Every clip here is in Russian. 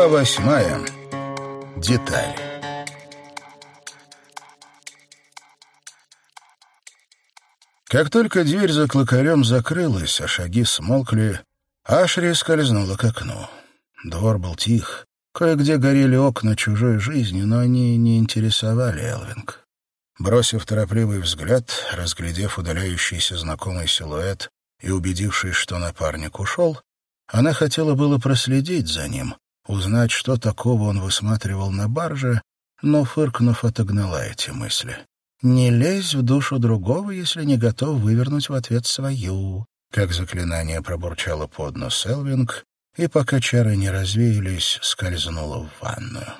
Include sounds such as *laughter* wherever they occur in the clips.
Глава восьмая. Деталь. Как только дверь за клокарем закрылась, а шаги смолкли, Ашри скользнула к окну. Двор был тих. Кое-где горели окна чужой жизни, но они не интересовали Элвинг. Бросив торопливый взгляд, разглядев удаляющийся знакомый силуэт и убедившись, что напарник ушел, она хотела было проследить за ним, узнать, что такого он высматривал на барже, но, фыркнув, отогнала эти мысли. «Не лезь в душу другого, если не готов вывернуть в ответ свою», как заклинание пробурчало под нос Элвинг, и, пока чары не развеялись, скользнула в ванную.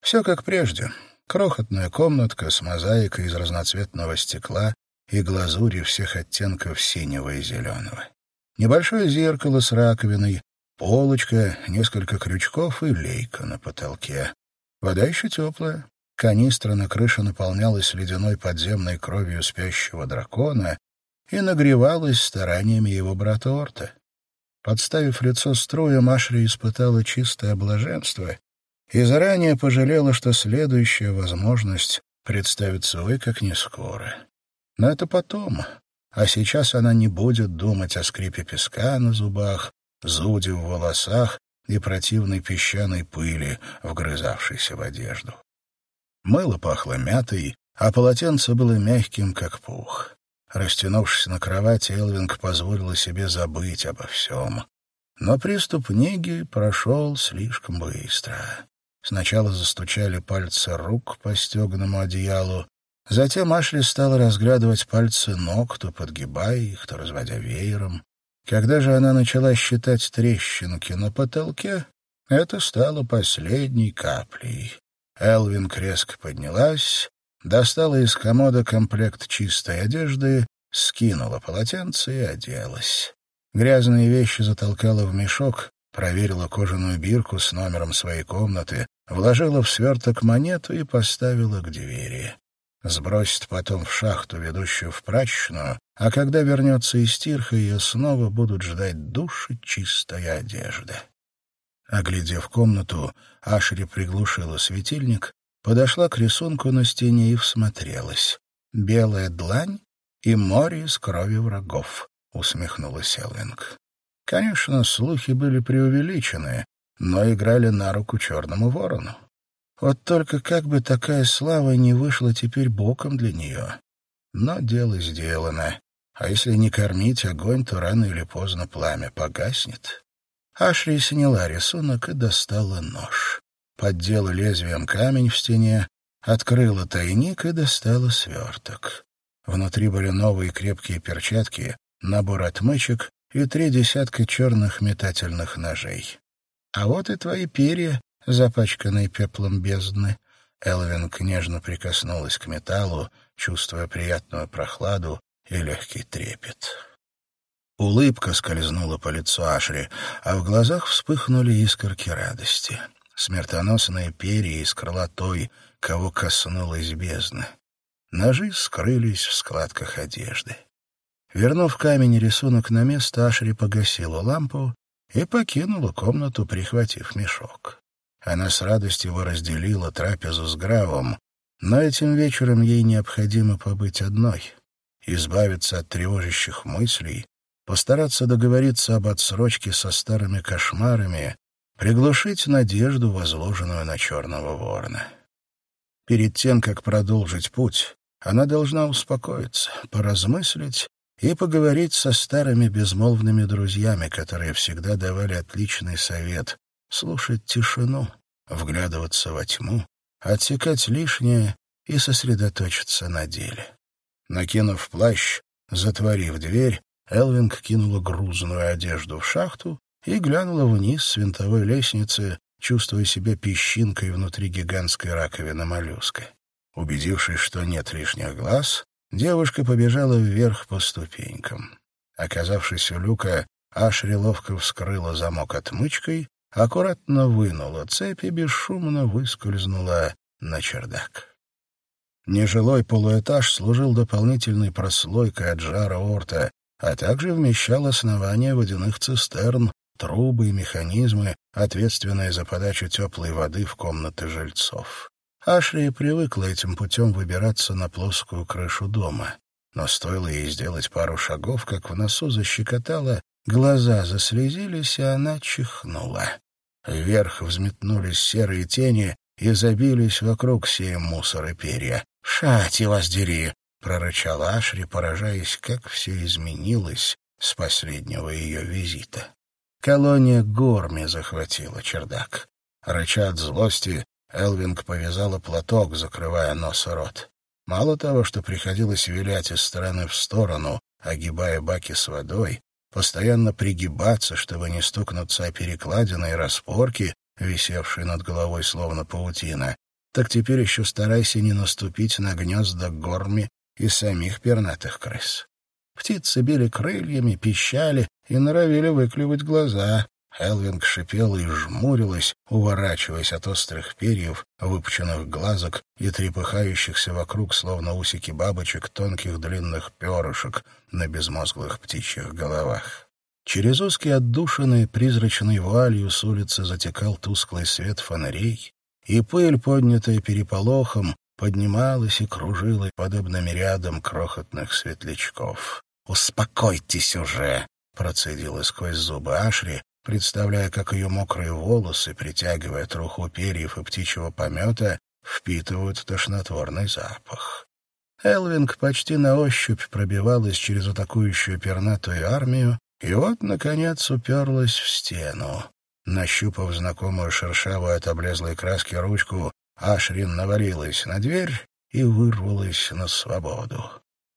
Все как прежде. Крохотная комнатка с мозаикой из разноцветного стекла и глазури всех оттенков синего и зеленого. Небольшое зеркало с раковиной, полочка, несколько крючков и лейка на потолке. Вода еще теплая. Канистра на крыше наполнялась ледяной подземной кровью спящего дракона и нагревалась стараниями его брата Орта. Подставив лицо струям, Ашри испытала чистое блаженство и заранее пожалела, что следующая возможность представится ой как не скоро. Но это потом, а сейчас она не будет думать о скрипе песка на зубах, зуде в волосах и противной песчаной пыли, вгрызавшейся в одежду. Мыло пахло мятой, а полотенце было мягким, как пух. Растянувшись на кровати, Элвинг позволила себе забыть обо всем. Но приступ неги прошел слишком быстро. Сначала застучали пальцы рук по стеганому одеялу, Затем Ашли стала разглядывать пальцы ног, то подгибая их, то разводя веером. Когда же она начала считать трещинки на потолке, это стало последней каплей. Элвин резко поднялась, достала из комода комплект чистой одежды, скинула полотенце и оделась. Грязные вещи затолкала в мешок, проверила кожаную бирку с номером своей комнаты, вложила в сверток монету и поставила к двери сбросит потом в шахту, ведущую в прачечную, а когда вернется из Тирха, ее снова будут ждать души чистая одежда. Оглядев комнату, Ашри приглушила светильник, подошла к рисунку на стене и всмотрелась. «Белая длань и море из крови врагов», — усмехнулась Элвинг. Конечно, слухи были преувеличены, но играли на руку черному ворону. Вот только как бы такая слава не вышла теперь боком для нее. Но дело сделано. А если не кормить огонь, то рано или поздно пламя погаснет. Ашри сняла рисунок и достала нож. Поддела лезвием камень в стене, открыла тайник и достала сверток. Внутри были новые крепкие перчатки, набор отмычек и три десятка черных метательных ножей. А вот и твои перья, запачканной пеплом бездны. Элвинг нежно прикоснулась к металлу, чувствуя приятную прохладу и легкий трепет. Улыбка скользнула по лицу Ашри, а в глазах вспыхнули искорки радости. Смертоносные перья из крыла той, кого коснулась бездна. Ножи скрылись в складках одежды. Вернув камень рисунок на место, Ашри погасила лампу и покинула комнату, прихватив мешок. Она с радостью его разделила трапезу с Гравом, но этим вечером ей необходимо побыть одной, избавиться от тревожащих мыслей, постараться договориться об отсрочке со старыми кошмарами, приглушить надежду, возложенную на черного ворона. Перед тем, как продолжить путь, она должна успокоиться, поразмыслить и поговорить со старыми безмолвными друзьями, которые всегда давали отличный совет слушать тишину, вглядываться во тьму, отсекать лишнее и сосредоточиться на деле. Накинув плащ, затворив дверь, Элвинг кинула грузную одежду в шахту и глянула вниз с винтовой лестницы, чувствуя себя песчинкой внутри гигантской раковины моллюска. Убедившись, что нет лишних глаз, девушка побежала вверх по ступенькам. Оказавшись у люка, Ашри ловко вскрыла замок отмычкой аккуратно вынула цепь и бесшумно выскользнула на чердак. Нежилой полуэтаж служил дополнительной прослойкой от жара орта, а также вмещал основание водяных цистерн, трубы и механизмы, ответственные за подачу теплой воды в комнаты жильцов. Ашри привыкла этим путем выбираться на плоскую крышу дома. Но стоило ей сделать пару шагов, как в носу защекотало, глаза заслезились, и она чихнула. Вверх взметнулись серые тени и забились вокруг сеем мусор и перья. «Шати вас дери!» — прорычала Ашри, поражаясь, как все изменилось с последнего ее визита. Колония Горми захватила чердак. Рыча от злости, Элвинг повязала платок, закрывая нос и рот. Мало того, что приходилось вилять из стороны в сторону, огибая баки с водой, постоянно пригибаться, чтобы не стукнуться о перекладины и распорки, висевшие над головой словно паутина, так теперь еще старайся не наступить на гнезда горми и самих пернатых крыс. Птицы били крыльями, пищали и норовили выклевать глаза. Элвинг шипела и жмурилась, уворачиваясь от острых перьев, выпученных глазок и трепыхающихся вокруг, словно усики бабочек, тонких длинных перышек на безмозглых птичьих головах. Через узкие отдушины призрачной вуалью с улицы затекал тусклый свет фонарей, и пыль, поднятая переполохом, поднималась и кружилась подобными рядом крохотных светлячков. «Успокойтесь уже!» — процедила сквозь зубы Ашри, представляя, как ее мокрые волосы, притягивая труху перьев и птичьего помета, впитывают тошнотворный запах. Элвинг почти на ощупь пробивалась через атакующую пернатую армию, и вот, наконец, уперлась в стену. Нащупав знакомую шершавую от облезлой краски ручку, Ашрин навалилась на дверь и вырвалась на свободу.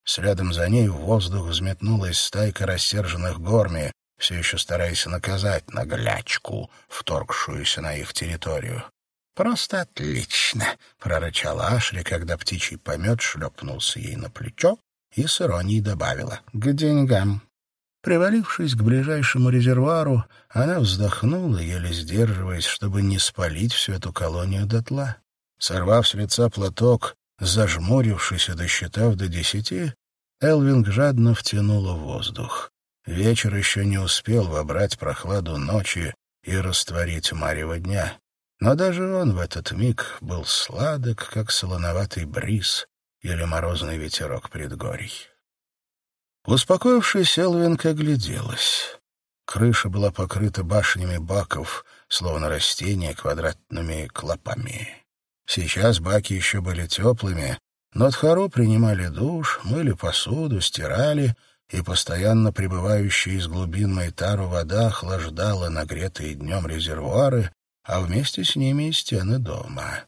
Следом за ней в воздух взметнулась стайка рассерженных горми, все еще стараясь наказать наглячку, вторгшуюся на их территорию. «Просто отлично!» — прорычала Ашри, когда птичий помет шлепнулся ей на плечо и с иронией добавила «К деньгам». Привалившись к ближайшему резервуару, она вздохнула, еле сдерживаясь, чтобы не спалить всю эту колонию дотла. Сорвав с лица платок, зажмурившись и досчитав до десяти, Элвинг жадно втянула воздух. Вечер еще не успел вобрать прохладу ночи и растворить марево дня. Но даже он в этот миг был сладок, как солоноватый бриз или морозный ветерок предгорий. Успокоившись, Элвинг огляделась. Крыша была покрыта башнями баков, словно растения квадратными клопами. Сейчас баки еще были теплыми, но Тхару принимали душ, мыли посуду, стирали, и постоянно прибывающая из глубин Майтару вода охлаждала нагретые днем резервуары, а вместе с ними и стены дома.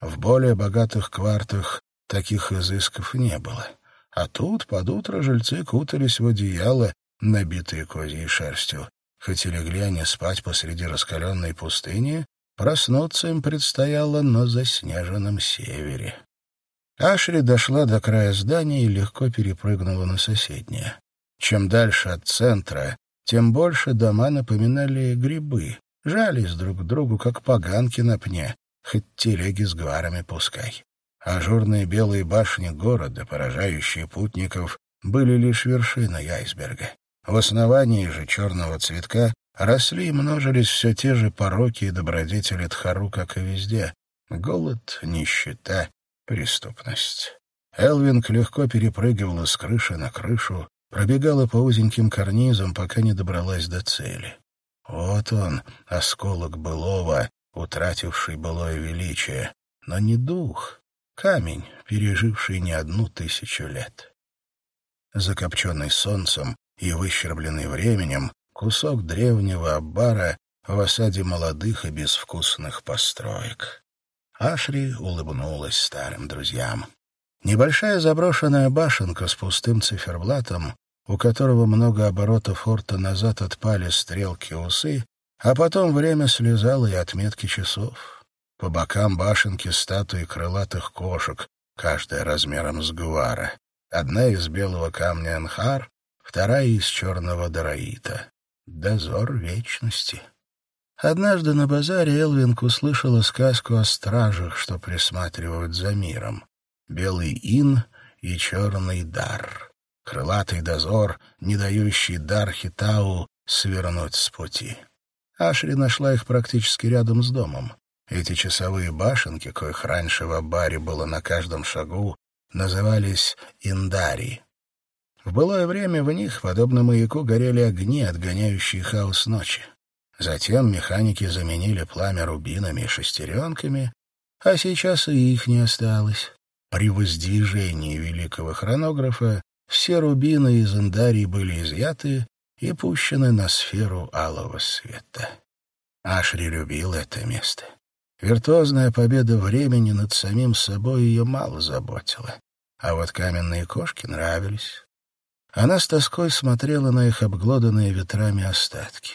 В более богатых квартах таких изысков не было. А тут под утро жильцы кутались в одеяло, набитые козьей шерстью. Хоть и легли они спать посреди раскаленной пустыни, проснуться им предстояло на заснеженном севере. Ашри дошла до края здания и легко перепрыгнула на соседнее. Чем дальше от центра, тем больше дома напоминали грибы, жались друг к другу, как поганки на пне, хоть телеги с гварами пускай. Ажурные белые башни города, поражающие путников, были лишь вершиной айсберга. В основании же черного цветка росли и множились все те же пороки и добродетели Тхару, как и везде. Голод, нищета, преступность. Элвинг легко перепрыгивала с крыши на крышу, пробегала по узеньким карнизам, пока не добралась до цели. Вот он, осколок былого, утративший былое величие, но не дух, камень, переживший не одну тысячу лет. Закопченный солнцем и выщербленный временем, кусок древнего аббара в осаде молодых и безвкусных построек. Ашри улыбнулась старым друзьям. Небольшая заброшенная башенка с пустым циферблатом, у которого много оборотов форта назад отпали стрелки усы, а потом время слезало и отметки часов. По бокам башенки статуи крылатых кошек, каждая размером с гуара. Одна из белого камня анхар, вторая из черного дараита. Дозор вечности. Однажды на базаре Элвинг услышала сказку о стражах, что присматривают за миром. Белый ин и черный дар. Крылатый дозор, не дающий дар Хитау, свернуть с пути. Ашри нашла их практически рядом с домом. Эти часовые башенки, коих раньше в Абаре было на каждом шагу, назывались Индари. В былое время в них, подобно маяку, горели огни, отгоняющие хаос ночи. Затем механики заменили пламя рубинами и шестеренками, а сейчас и их не осталось. При воздвижении великого хронографа все рубины из Индарии были изъяты и пущены на сферу алого света. Ашри любил это место. Виртуозная победа времени над самим собой ее мало заботила. А вот каменные кошки нравились. Она с тоской смотрела на их обглоданные ветрами остатки.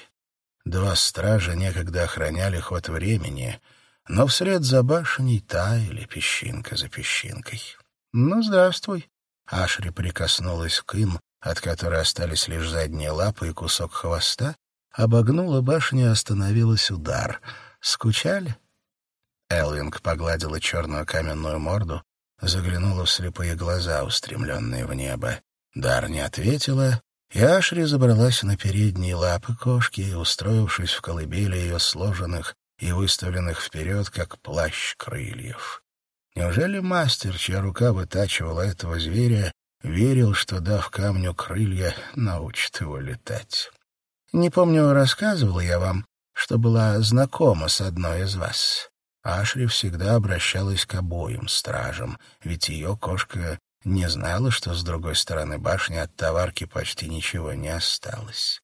Два стража некогда охраняли ход времени, но вслед за башней таяли песчинка за песчинкой. «Ну, здравствуй!» Ашри прикоснулась к им, от которой остались лишь задние лапы и кусок хвоста, обогнула башню и остановилась удар. «Скучали?» Элвинг погладила черную каменную морду, заглянула в слепые глаза, устремленные в небо. Дар не ответила, и Ашри забралась на передние лапы кошки, устроившись в колыбели ее сложенных и выставленных вперед, как плащ крыльев. Неужели мастер, чья рука вытачивала этого зверя, верил, что, дав камню крылья, научит его летать? Не помню, рассказывала я вам, что была знакома с одной из вас. Ашри всегда обращалась к обоим стражам, ведь ее кошка не знала, что с другой стороны башни от товарки почти ничего не осталось.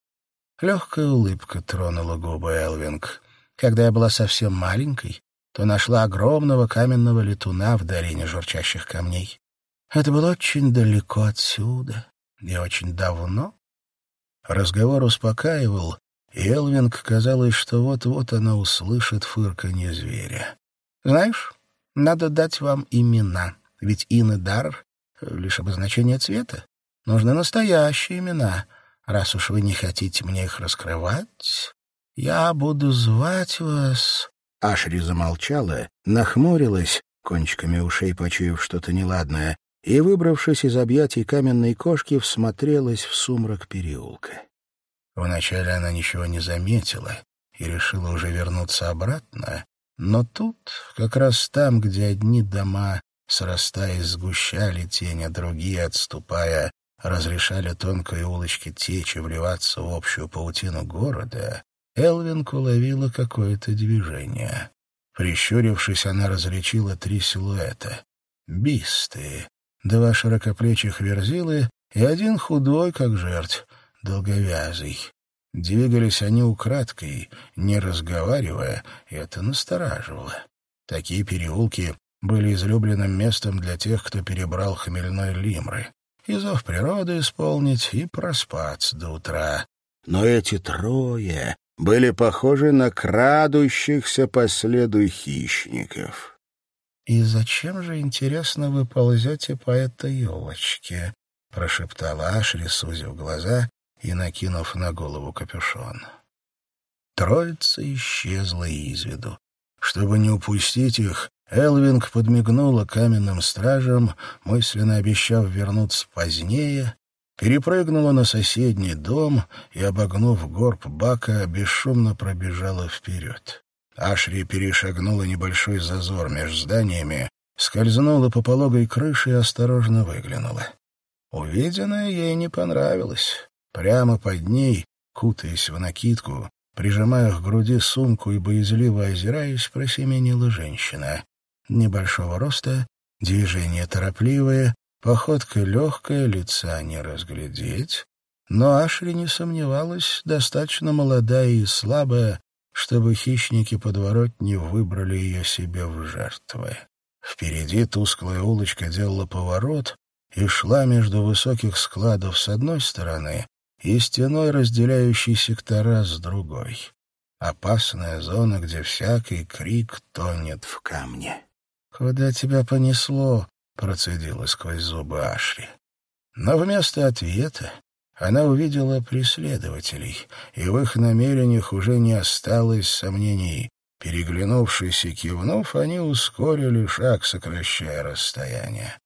Легкая улыбка тронула губы Элвинг. Когда я была совсем маленькой, то нашла огромного каменного летуна в долине журчащих камней. Это было очень далеко отсюда и очень давно. Разговор успокаивал, и Элвинг казалось, что вот-вот она услышит фырканье зверя. «Знаешь, надо дать вам имена, ведь Ин и Дар — лишь обозначение цвета. Нужны настоящие имена. Раз уж вы не хотите мне их раскрывать, я буду звать вас...» Ашри замолчала, нахмурилась, кончиками ушей почуяв что-то неладное, и, выбравшись из объятий каменной кошки, всмотрелась в сумрак переулка. Вначале она ничего не заметила и решила уже вернуться обратно, но тут, как раз там, где одни дома, срастаясь, сгущали тень, а другие, отступая, разрешали тонкой улочке и вливаться в общую паутину города, Элвин уловила какое-то движение. Прищурившись, она различила три силуэта. Бисты, два широкоплечих верзилы и один худой, как жертв, долговязый. Двигались они украдкой, не разговаривая, и это настораживало. Такие переулки были излюбленным местом для тех, кто перебрал хмельной лимры. И зов природы исполнить, и проспаться до утра. Но эти трое были похожи на крадущихся по следу хищников. «И зачем же, интересно, вы ползете по этой елочке?» — прошептала Ашри, сузив глаза и накинув на голову капюшон. Троица исчезла из виду. Чтобы не упустить их, Элвинг подмигнула каменным стражам, мысленно обещав вернуться позднее, перепрыгнула на соседний дом и, обогнув горб бака, бесшумно пробежала вперед. Ашри перешагнула небольшой зазор между зданиями, скользнула по пологой крыше и осторожно выглянула. Увиденное ей не понравилось. Прямо под ней, кутаясь в накидку, прижимая к груди сумку и боязливо озираясь, просеменила женщина. Небольшого роста, движение торопливое, походка легкая, лица не разглядеть. Но Ашри не сомневалась, достаточно молодая и слабая, чтобы хищники подворотни выбрали ее себе в жертвы. Впереди тусклая улочка делала поворот и шла между высоких складов с одной стороны и стеной, разделяющей сектора с другой. Опасная зона, где всякий крик тонет в камне. «Куда тебя понесло?» — процедила сквозь зубы Ашри. Но вместо ответа она увидела преследователей, и в их намерениях уже не осталось сомнений. Переглянувшись и кивнув, они ускорили шаг, сокращая расстояние.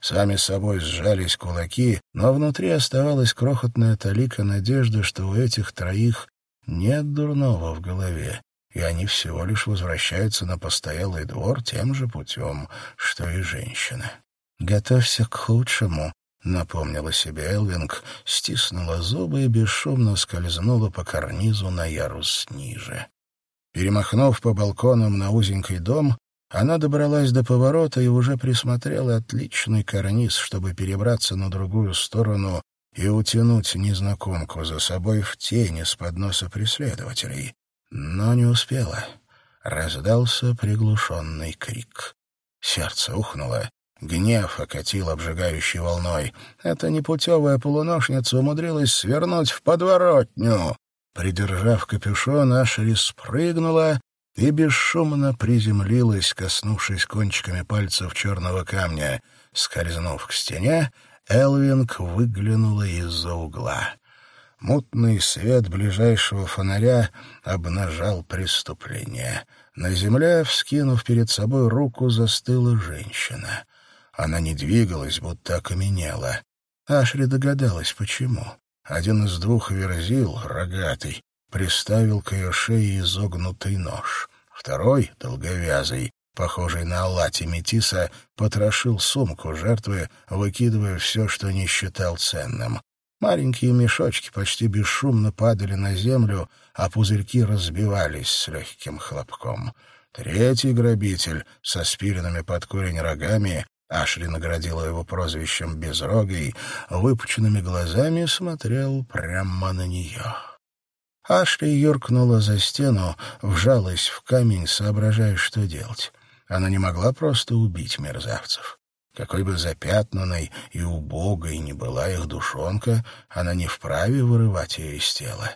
Сами собой сжались кулаки, но внутри оставалась крохотная талика надежды, что у этих троих нет дурного в голове, и они всего лишь возвращаются на постоялый двор тем же путем, что и женщины. «Готовься к худшему», — напомнила себе Элвинг, стиснула зубы и бесшумно скользнула по карнизу на ярус ниже. Перемахнув по балконам на узенький дом, она добралась до поворота и уже присмотрела отличный карниз, чтобы перебраться на другую сторону и утянуть незнакомку за собой в тени с подноса преследователей. Но не успела. Раздался приглушенный крик. Сердце ухнуло. Гнев окатил обжигающей волной. Эта непутевая полуношница умудрилась свернуть в подворотню. Придержав капюшон, Ашери спрыгнула и бесшумно приземлилась, коснувшись кончиками пальцев черного камня. Скользнув к стене, Элвинг выглянула из-за угла. Мутный свет ближайшего фонаря обнажал преступление. На земле, вскинув перед собой руку, застыла женщина. Она не двигалась, будто окаменела. Ашри догадалась, почему. Один из двух верзил, рогатый, приставил к ее шее изогнутый нож. Второй, долговязый, похожий на Аллати Метиса, потрошил сумку жертвы, выкидывая все, что не считал ценным. Маленькие мешочки почти бесшумно падали на землю, а пузырьки разбивались с легким хлопком. Третий грабитель со спиленными под корень рогами Ашли наградила его прозвищем «Безрогий», выпученными глазами смотрел прямо на нее. Ашли юркнула за стену, вжалась в камень, соображая, что делать. Она не могла просто убить мерзавцев. Какой бы запятнанной и убогой ни была их душонка, она не вправе вырывать ее из тела.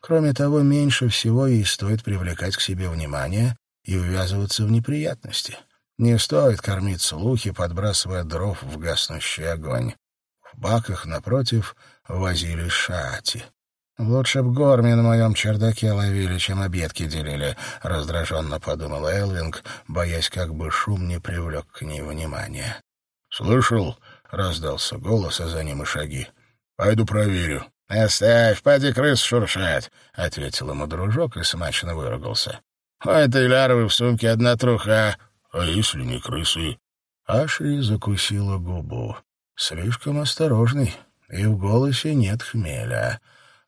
Кроме того, меньше всего ей стоит привлекать к себе внимание и увязываться в неприятности. Не стоит кормить слухи, подбрасывая дров в гаснущий огонь. В баках, напротив, возили шати. «Лучше б горми на моем чердаке ловили, чем обедки делили», — раздраженно подумала Элвинг, боясь, как бы шум не привлек к ней внимания. «Слышал?» — раздался голос, а за ним и шаги. «Пойду проверю». «Оставь, поди крыс шуршат», — ответил ему дружок и смачно выругался. «У этой лярвы в сумке одна труха». «А если не крысы?» Ашри закусила губу. Слишком осторожный, и в голосе нет хмеля.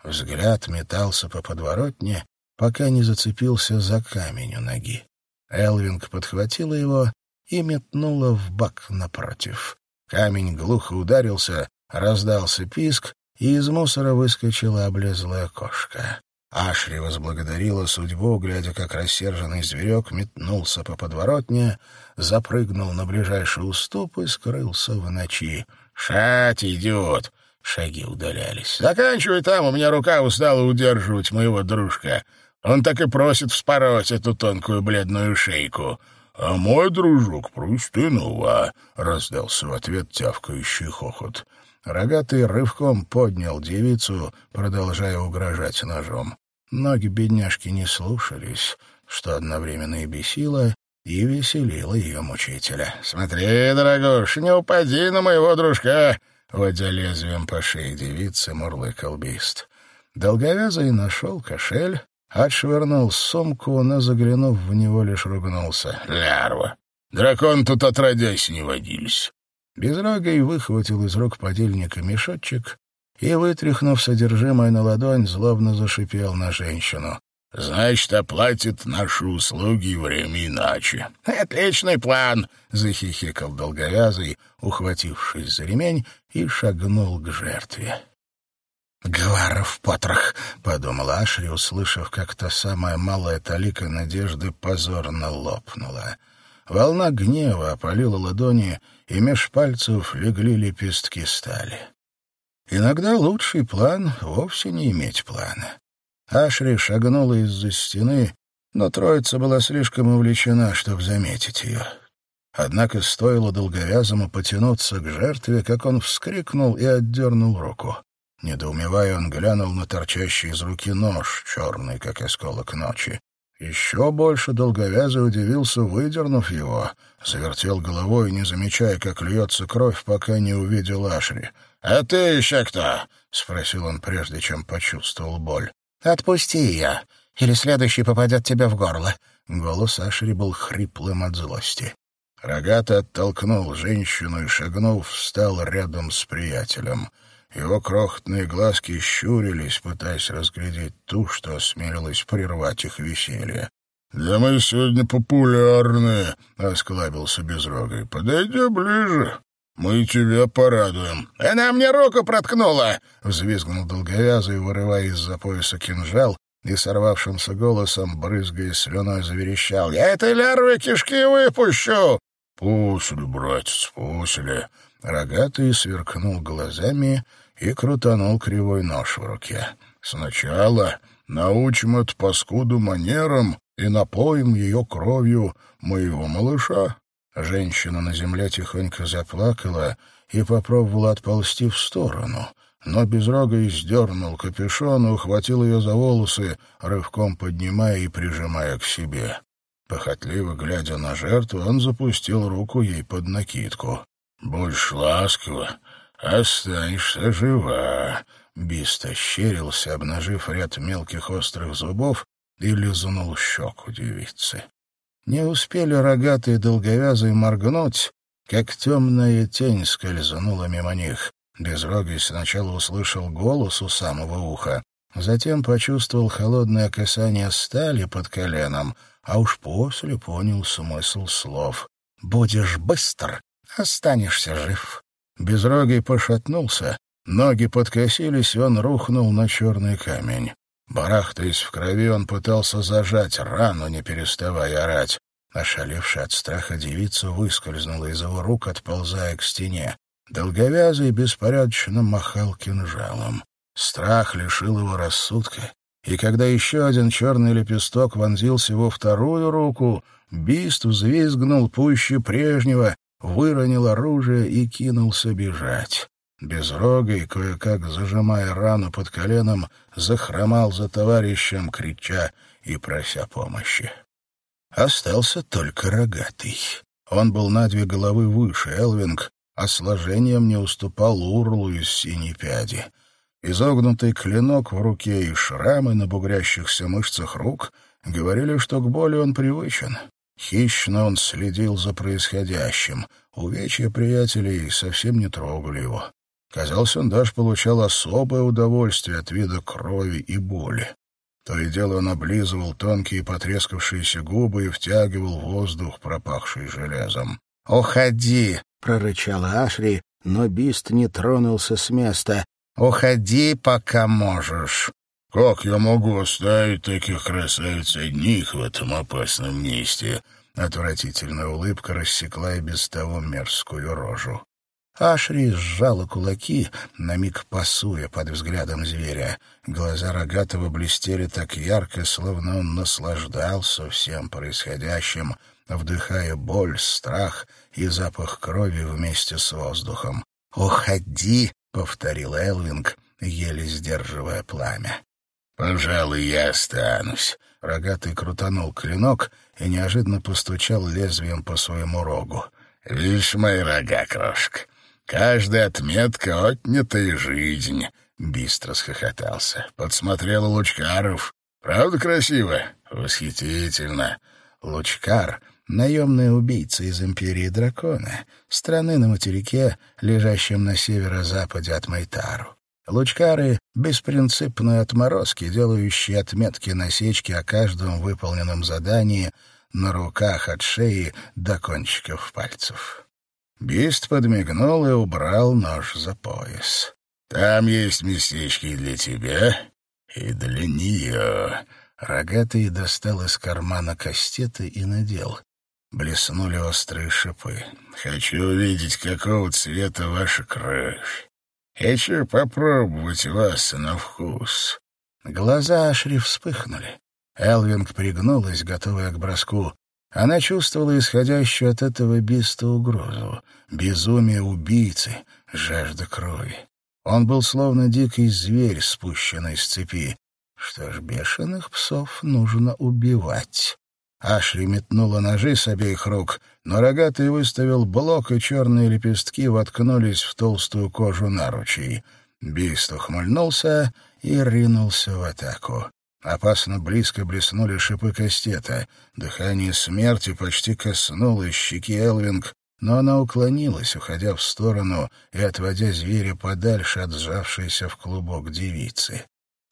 Взгляд метался по подворотне, пока не зацепился за камень у ноги. Элвинг подхватила его и метнула в бак напротив. Камень глухо ударился, раздался писк, и из мусора выскочила облезлая кошка. Ашри возблагодарила судьбу, глядя, как рассерженный зверек метнулся по подворотне, запрыгнул на ближайший уступ и скрылся в ночи. «Шать, идиот!» Шаги удалялись. «Заканчивай там, у меня рука устала удерживать моего дружка. Он так и просит вспороть эту тонкую бледную шейку». «А мой дружок Прустынова!» — раздался в ответ тявкающий хохот. Рогатый рывком поднял девицу, продолжая угрожать ножом. Ноги бедняжки не слушались, что одновременно и бесило, и веселило ее мучителя. «Смотри, дорогуш, не упади на моего дружка!» Водя лезвием по шее девицы, мурлыкал бист. Долговязый нашел кошель, отшвырнул сумку, но, заглянув в него, лишь ругнулся. «Лярва! Дракон тут отродясь не водились!» Безрогой выхватил из рук подельника мешочек и, вытряхнув содержимое на ладонь, злобно зашипел на женщину. Значит, оплатит наши услуги время иначе. Отличный план, захихикал долговязый, ухватившись за ремень, и шагнул к жертве. «Гваров потрох!» — подумала Ашри, услышав, как та самая малая талика надежды позорно лопнула. Волна гнева опалила ладони, и меж пальцев легли лепестки стали. Иногда лучший план — вовсе не иметь плана. Ашри шагнула из-за стены, но троица была слишком увлечена, чтобы заметить ее. Однако стоило долговязому потянуться к жертве, как он вскрикнул и отдернул руку. Недоумевая, он глянул на торчащий из руки нож, черный, как осколок ночи. Еще больше долговязый удивился, выдернув его. Завертел головой, не замечая, как льется кровь, пока не увидел Ашри. «А ты еще кто?» — спросил он, прежде чем почувствовал боль. «Отпусти ее, или следующий попадет тебе в горло». Голос Ашри был хриплым от злости. Рогатый оттолкнул женщину и, шагнув, встал рядом с приятелем. Его крохотные глазки щурились, пытаясь разглядеть ту, что осмелилась прервать их веселье. «Да мы сегодня популярны», — осклабился Безрогой. «Подойди ближе, мы тебя порадуем». «Она мне руку проткнула!» — взвизгнул долговязый, вырывая из-за пояса кинжал и сорвавшимся голосом, брызгая слюной, заверещал. «Я этой лярвы кишки выпущу!» «После, братец, после!» Рогатый сверкнул глазами и крутанул кривой нож в руке. «Сначала научим эту паскуду манерам и напоим ее кровью моего малыша». Женщина на земле тихонько заплакала и попробовала отползти в сторону, но безрога издернул капюшон и ухватил ее за волосы, рывком поднимая и прижимая к себе. Похотливо глядя на жертву, он запустил руку ей под накидку. «Будешь ласково, останешься жива». Бист ощерился, обнажив ряд мелких острых зубов, и лизунул щеку девицы. Не успели рогатые долговязые моргнуть, как темная тень скользнула мимо них. Безрогий сначала услышал голос у самого уха, затем почувствовал холодное касание стали под коленом, а уж после понял смысл слов. «Будешь быстр, останешься жив». Безрогий пошатнулся, ноги подкосились, и он рухнул на черный камень. Барахтаясь в крови, он пытался зажать рану, не переставая орать. Ошалевшая от страха девица выскользнула из его рук, отползая к стене. Долговязый беспорядочно махал кинжалом. Страх лишил его рассудка, и когда еще один черный лепесток вонзился во вторую руку, Бист взвизгнул пуще прежнего, выронил оружие и кинулся бежать. Безрогой, кое-как зажимая рану под коленом, захромал за товарищем, крича и прося помощи. Остался только рогатый. Он был на две головы выше Элвинг, а сложением не уступал урлу из синей пяди. Изогнутый клинок в руке и шрамы на бугрящихся мышцах рук говорили, что к боли он привычен. Хищно он следил за происходящим. Увечья приятелей совсем не трогали его. Казалось, он даже получал особое удовольствие от вида крови и боли. То и дело он облизывал тонкие потрескавшиеся губы и втягивал воздух, пропахший железом. «Уходи!» — прорычала Ашри, но Бист не тронулся с места. «Уходи, пока можешь». «Как я могу оставить таких красавиц одних в этом опасном месте?» Отвратительная улыбка рассекла и без того мерзкую рожу. Ашри сжала кулаки, на миг пасуя под взглядом зверя. Глаза Рогатого блестели так ярко, словно он наслаждался всем происходящим, вдыхая боль, страх и запах крови вместе с воздухом. «Уходи!» — повторил Элвинг, еле сдерживая пламя. «Пожалуй, я останусь». Рогатый крутанул клинок и неожиданно постучал лезвием по своему рогу. «Видишь мои рога, крошка? Каждая отметка — отнятая жизнь». Бистро схохотался. Подсмотрел Лучкаров. «Правда красиво? Восхитительно». Лучкар — наемный убийца из Империи Дракона, страны на материке, лежащем на северо-западе от Майтару. Лучкары — беспринципные отморозки, делающие отметки насечки о каждом выполненном задании на руках от шеи до кончиков пальцев. Бист подмигнул и убрал нож за пояс. «Там есть местечки для тебя и для нее». Рогатый достал из кармана кастеты и надел. Блеснули острые шипы. «Хочу увидеть, какого цвета ваша кровь. Хочу попробовать вас на вкус». Глаза Ашри вспыхнули. Элвинг пригнулась, готовая к броску. Она чувствовала исходящую от этого биста угрозу, безумие убийцы, жажда крови. Он был словно дикий зверь, спущенный с цепи. Что ж, бешеных псов нужно убивать. Ашри метнула ножи с обеих рук, но рогатый выставил блок, и черные лепестки воткнулись в толстую кожу наручей. Бист ухмыльнулся и ринулся в атаку. Опасно близко блеснули шипы кастета. Дыхание смерти почти коснулось щеки Элвинг, но она уклонилась, уходя в сторону и отводя зверя подальше от сжавшейся в клубок девицы.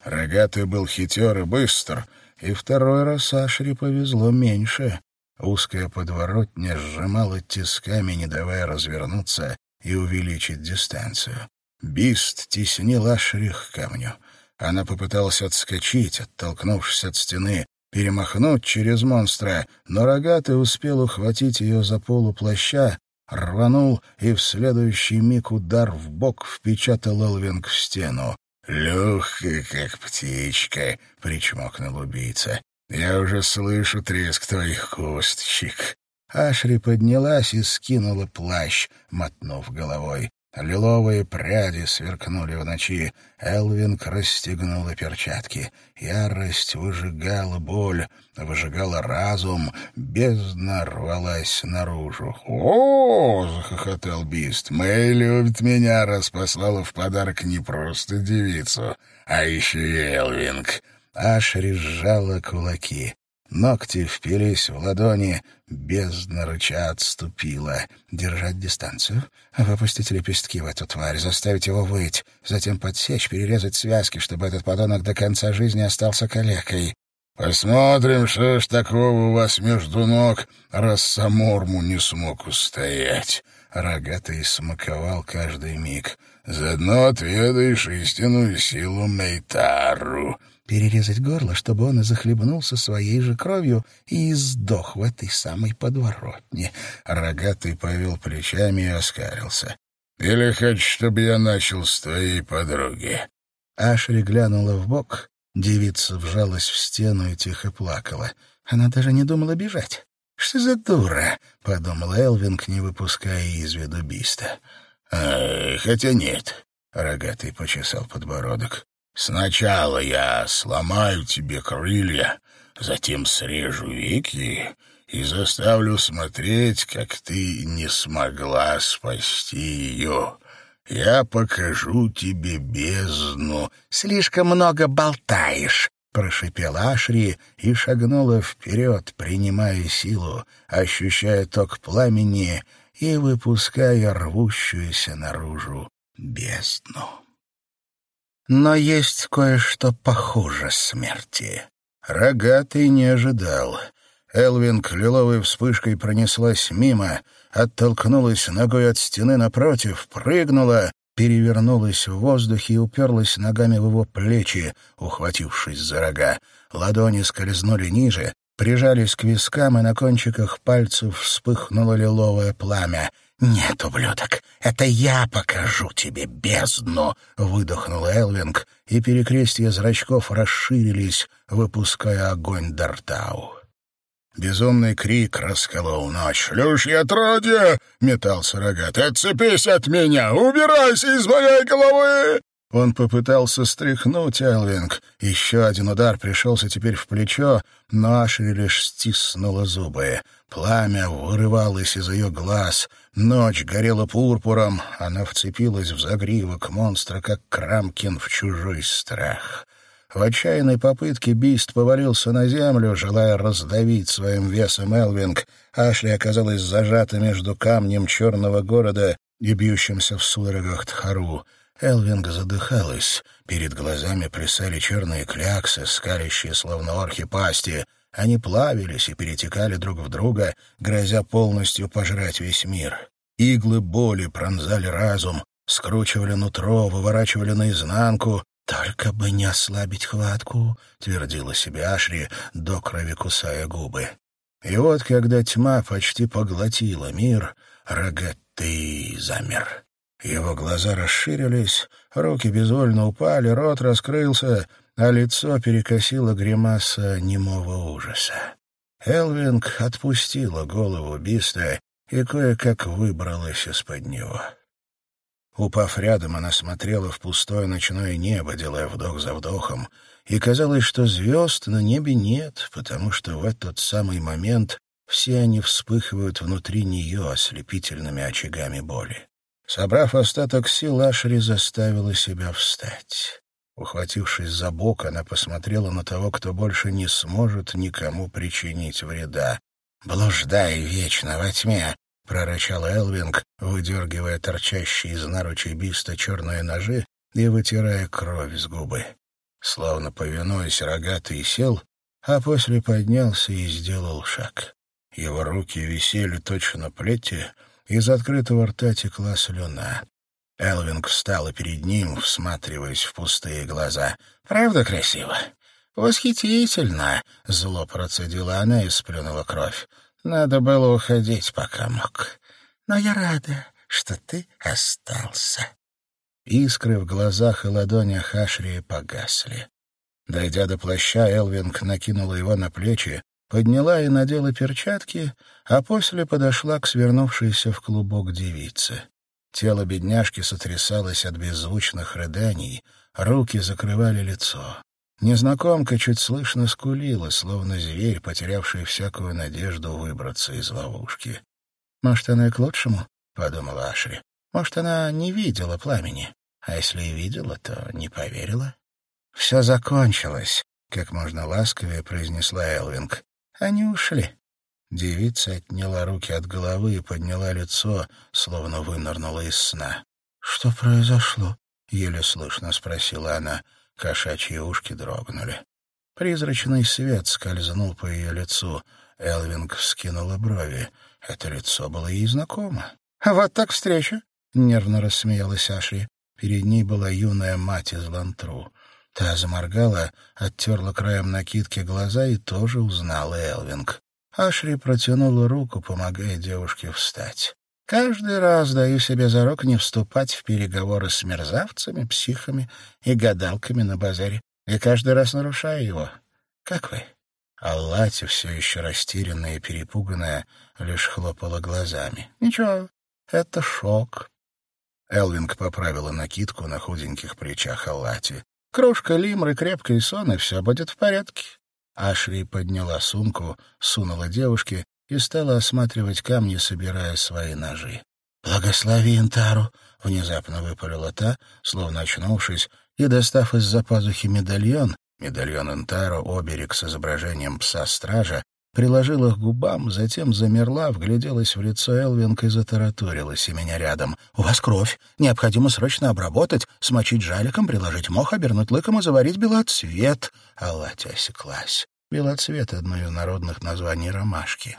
Рогатый был хитер и быстр, и второй раз Ашри повезло меньше. Узкая подворотня сжимала тисками, не давая развернуться и увеличить дистанцию. Бист теснил Ашри к камню. Она попыталась отскочить, оттолкнувшись от стены, перемахнуть через монстра, но рогатый успел ухватить ее за полу плаща, рванул, и в следующий миг удар в бок впечатал Элвинг в стену. «Легкая, как птичка», — причмокнул убийца. «Я уже слышу треск твоих косточек». Ашри поднялась и скинула плащ, мотнув головой. Лиловые пряди сверкнули в ночи. Элвинг расстегнула перчатки. Ярость выжигала боль, выжигала разум. Бездна рвалась наружу. «О!» — захохотал Бист. «Мэй любит меня, раз послала в подарок не просто девицу, а еще и Элвинг». Ашри сжала кулаки. Ногти впились в ладони, бездна рыча отступила. Держать дистанцию, выпустить лепестки в эту тварь, заставить его выть, затем подсечь, перерезать связки, чтобы этот подонок до конца жизни остался калекой. «Посмотрим, что ж такого у вас между ног, раз Саморму не смог устоять». Рогатый смаковал каждый миг. «Заодно отведаешь истинную силу Мейтару» перерезать горло, чтобы он и захлебнулся своей же кровью и сдох в этой самой подворотне. Рогатый повел плечами и оскарился. «Или хочешь, чтобы я начал с твоей подруги?» Ашри глянула в бок, девица вжалась в стену и тихо плакала. Она даже не думала бежать. «Что за дура?» — подумал Элвинг, не выпуская из виду Биста. «А, «Хотя нет», — рогатый почесал подбородок. Сначала я сломаю тебе крылья, затем срежу веки и заставлю смотреть, как ты не смогла спасти ее. Я покажу тебе бездну. Слишком много болтаешь, прошипела Ашри и шагнула вперед, принимая силу, ощущая ток пламени и выпуская рвущуюся наружу бездну. Но есть кое-что похуже смерти. Рогатый не ожидал. Элвинг лиловой вспышкой пронеслась мимо, оттолкнулась ногой от стены напротив, прыгнула, перевернулась в воздухе и уперлась ногами в его плечи, ухватившись за рога. Ладони скользнули ниже, прижались к вискам, и на кончиках пальцев вспыхнуло лиловое пламя — «Нет, ублюдок, это я покажу тебе бездну!» — выдохнул Элвинг, и перекрестья зрачков расширились, выпуская огонь Дартау. Безумный крик расколол ночь. «Люшья отродье!» — метался рогат. «Отцепись от меня! Убирайся из моей головы!» Он попытался стряхнуть Элвинг. Еще один удар пришелся теперь в плечо, но Ашри лишь стиснула зубы. Пламя вырывалось из ее глаз. Ночь горела пурпуром. Она вцепилась в загривок монстра, как Крамкин в чужой страх. В отчаянной попытке Бист повалился на землю, желая раздавить своим весом Элвинг. Ашли оказалась зажата между камнем черного города и бьющимся в судорогах Тхару. Элвинг задыхалась. Перед глазами плясали черные кляксы, скалящие словно орхи пасти. Они плавились и перетекали друг в друга, грозя полностью пожрать весь мир. Иглы боли пронзали разум, скручивали нутро, выворачивали наизнанку. «Только бы не ослабить хватку», — твердила себе Ашри, до крови кусая губы. И вот, когда тьма почти поглотила мир, рогатый замер. Его глаза расширились, руки безвольно упали, рот раскрылся, а лицо перекосило гримаса немого ужаса. Элвинг отпустила голову Биста и кое-как выбралась из-под него. Упав рядом, она смотрела в пустое ночное небо, делая вдох за вдохом, и казалось, что звезд на небе нет, потому что в этот самый момент все они вспыхивают внутри нее ослепительными очагами боли. Собрав остаток сил, Ашри заставила себя встать. Ухватившись за бок, она посмотрела на того, кто больше не сможет никому причинить вреда. «Блуждай вечно во тьме!» — прорычал Элвинг, выдергивая торчащие из наручей биста черные ножи и вытирая кровь с губы. Словно повинуясь, рогатый сел, а после поднялся и сделал шаг. Его руки висели точно плети, из открытого рта текла слюна. Элвинг встала перед ним, всматриваясь в пустые глаза. «Правда красиво?» «Восхитительно!» — зло процедила она и сплюнула кровь. Надо было уходить, пока мог. Но я рада, что ты остался. Искры в глазах и ладонях Ашрии погасли. Дойдя до плаща, Элвинг накинула его на плечи, подняла и надела перчатки, а после подошла к свернувшейся в клубок девице. Тело бедняжки сотрясалось от беззвучных рыданий, руки закрывали лицо. Незнакомка чуть слышно скулила, словно зверь, потерявший всякую надежду выбраться из ловушки. «Может, она и к лучшему?» — подумала Ашри. «Может, она не видела пламени, а если и видела, то не поверила?» «Все закончилось», — как можно ласковее произнесла Элвинг. «Они ушли». Девица отняла руки от головы и подняла лицо, словно вынырнула из сна. «Что произошло?» — еле слышно спросила она. Кошачьи ушки дрогнули. Призрачный свет скользнул по ее лицу. Элвинг вскинула брови. Это лицо было ей знакомо. «А вот так встреча!» — нервно рассмеялась Ашри. Перед ней была юная мать из Лантру. Та заморгала, оттерла краем накидки глаза и тоже узнала Элвинг. Ашри протянула руку, помогая девушке встать. Каждый раз даю себе зарок не вступать в переговоры с мерзавцами, психами и гадалками на базаре, и каждый раз нарушаю его. Как вы? Аллати, все еще растерянная и перепуганная, лишь хлопала глазами. Ничего, это шок. Элвинг поправила накидку на худеньких плечах Аллати. Кружка лимры, крепкий сон, и все будет в порядке. Ашри подняла сумку, сунула девушке и стала осматривать камни, собирая свои ножи. «Благослови Интару!» — внезапно выпалила та, словно очнувшись, и, достав из-за пазухи медальон, медальон Интару, оберег с изображением пса-стража, приложила к губам, затем замерла, вгляделась в лицо Элвинг и затараторилась, и меня рядом. «У вас кровь. Необходимо срочно обработать, смочить жаликом, приложить мох, обернуть лыком и заварить белоцвет». Аллатя осеклась. Белоцвет — одно из народных названий ромашки.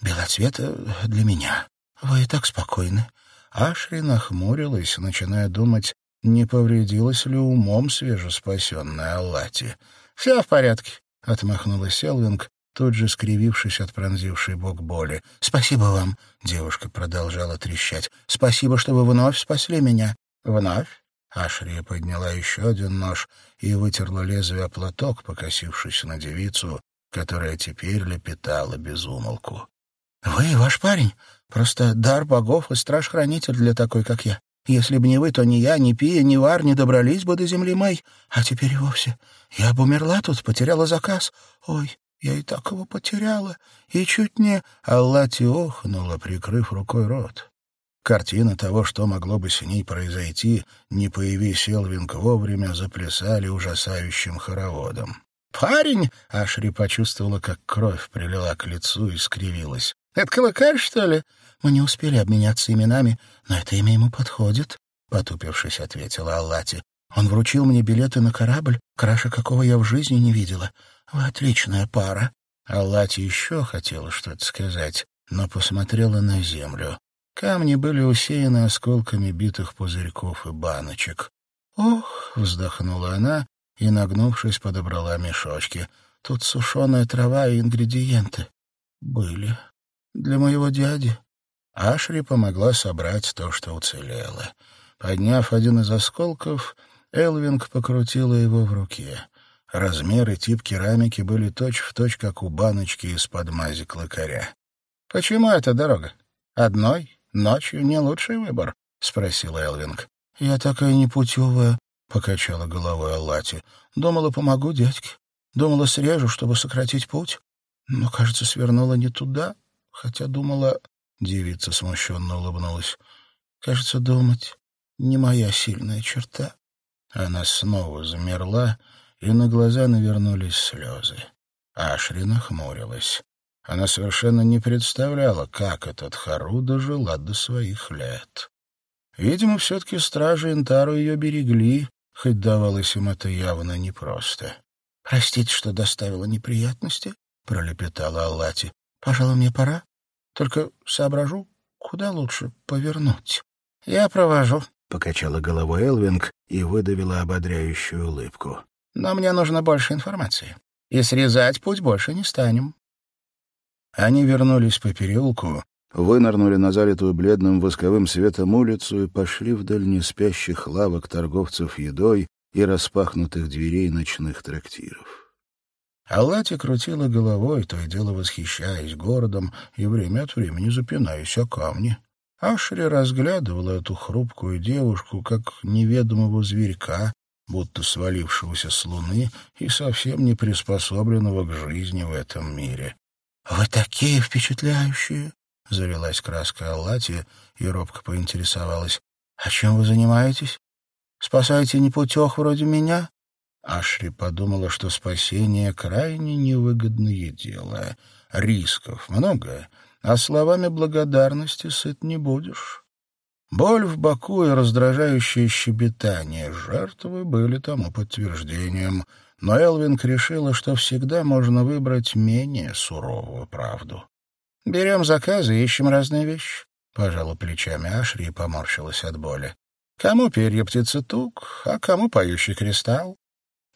Белоцвет э, для меня. Вы и так спокойны. Ашри нахмурилась, начиная думать, не повредилась ли умом свежеспасенная Аллати. «Все в порядке», — отмахнулась Элвинг, тут же скривившись от пронзившей бок боли. «Спасибо вам», — девушка продолжала трещать. «Спасибо, что вы вновь спасли меня». «Вновь?» Ашрия подняла еще один нож и вытерла лезвие платок, покосившись на девицу, которая теперь лепетала без умолку. «Вы ваш парень. Просто дар богов и страж-хранитель для такой, как я. Если бы не вы, то ни я, ни Пия, ни Вар не добрались бы до земли Мэй. А теперь и вовсе. Я бы умерла тут, потеряла заказ. Ой, я и так его потеряла. И чуть не...» Аллати охнула, прикрыв рукой рот. Картина того, что могло бы с ней произойти, не появись Элвинг вовремя, заплясали ужасающим хороводом. «Парень!» — Ашри почувствовала, как кровь прилила к лицу и скривилась. Это Клыкарь, что ли? Мы не успели обменяться именами, но это имя ему подходит, — потупившись, ответила Аллати. Он вручил мне билеты на корабль, краше какого я в жизни не видела. Вы отличная пара. Аллати еще хотела что-то сказать, но посмотрела на землю. Камни были усеяны осколками битых пузырьков и баночек. «Ох!» — вздохнула она и, нагнувшись, подобрала мешочки. «Тут сушеная трава и ингредиенты. Были для моего дяди. Ашри помогла собрать то, что уцелело. Подняв один из осколков, Элвинг покрутила его в руке. Размер и тип керамики были точь-в-точь, точь, как у баночки из-под мази клыкаря. «Почему эта дорога? Одной? Ночью не лучший выбор?» — спросил Элвинг. «Я такая непутевая», — покачала головой Аллати. «Думала, помогу дядьке. Думала, срежу, чтобы сократить путь. Но, кажется, свернула не туда, хотя думала...» Девица смущенно улыбнулась. «Кажется, думать не моя сильная черта». Она снова замерла, и на глаза навернулись слезы. Ашри нахмурилась. Она совершенно не представляла, как этот Хару дожила до своих лет. Видимо, все-таки стражи Интару ее берегли, хоть давалось им это явно непросто. — Простите, что доставила неприятности, — пролепетала Аллати. — Пожалуй, мне пора. Только соображу, куда лучше повернуть. — Я провожу, — покачала головой Элвинг и выдавила ободряющую улыбку. — Но мне нужно больше информации. И срезать путь больше не станем. Они вернулись по переулку, вынырнули на залитую бледным восковым светом улицу и пошли вдаль неспящих лавок торговцев едой и распахнутых дверей ночных трактиров. Аллати крутила головой, то и дело восхищаясь городом и время от времени запинаясь о камни. Ашри разглядывала эту хрупкую девушку, как неведомого зверька, будто свалившегося с луны и совсем не приспособленного к жизни в этом мире. — Вы такие впечатляющие! — завелась краска Аллати и робко поинтересовалась. — А чем вы занимаетесь? Спасаете непутех вроде меня? Ашри подумала, что спасение — крайне невыгодное дело. Рисков много, а словами благодарности сыт не будешь. Боль в боку и раздражающее щебетание жертвы были тому подтверждением, но Элвинг решила, что всегда можно выбрать менее суровую правду. «Берем заказы, ищем разные вещи», — пожала плечами Ашри и поморщилась от боли. «Кому перья птицы тук, а кому поющий кристалл?»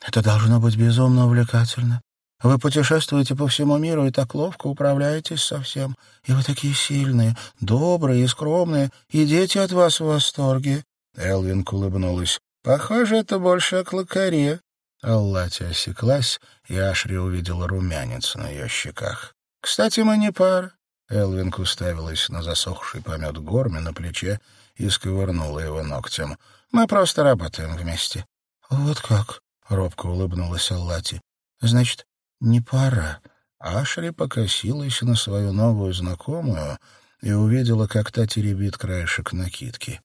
«Это должно быть безумно увлекательно. Вы путешествуете по всему миру и так ловко управляетесь со всем. И вы такие сильные, добрые и скромные, и дети от вас в восторге». Элвин улыбнулась. «Похоже, это больше о клокаре». Аллати осеклась, и Ашри увидела румянец на ее щеках. «Кстати, мы не пара. Элвинг уставилась на засохший помет горми на плече и сковырнула его ногтем. «Мы просто работаем вместе». «Вот как?» — робко улыбнулась Аллати. «Значит, не пора». Ашри покосилась на свою новую знакомую и увидела, как та теребит краешек накидки.